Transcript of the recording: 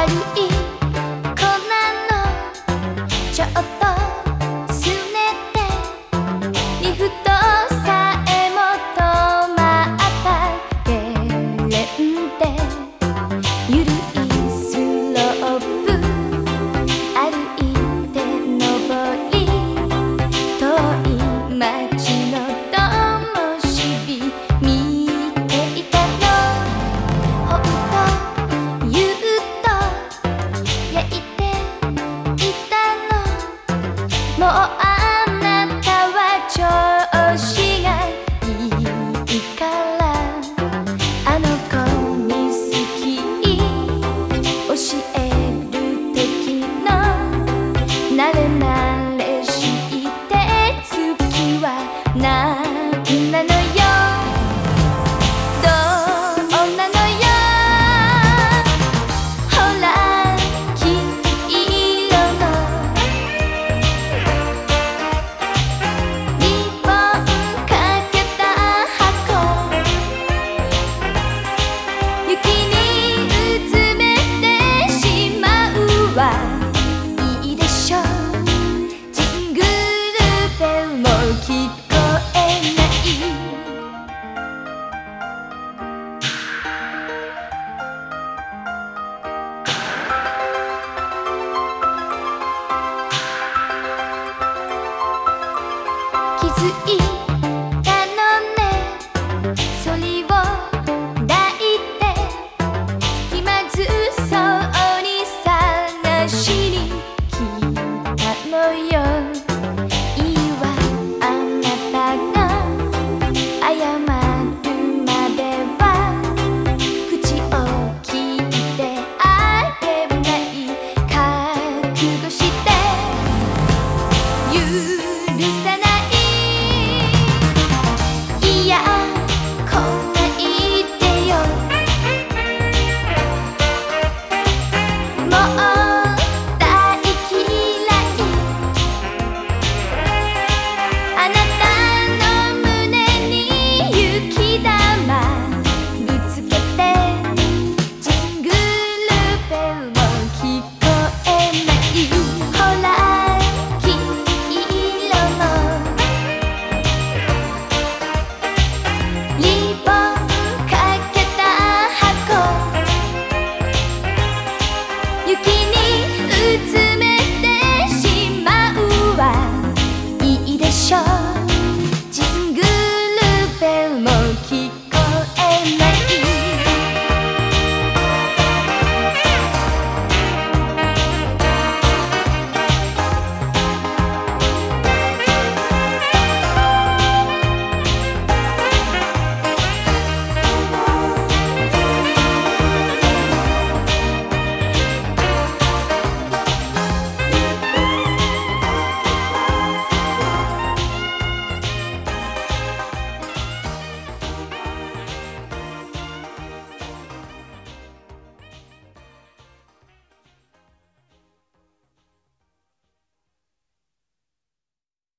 悪いなのちょっとすねてリフトさえもとまったけレんでゆるあなたは調子がいいからあの子に好き教える的なれないいたのね。それを抱いて気まずそうに探しに来たのよ。いいわあなたが謝るまでは。口を聞いてあげない。覚悟して。許さ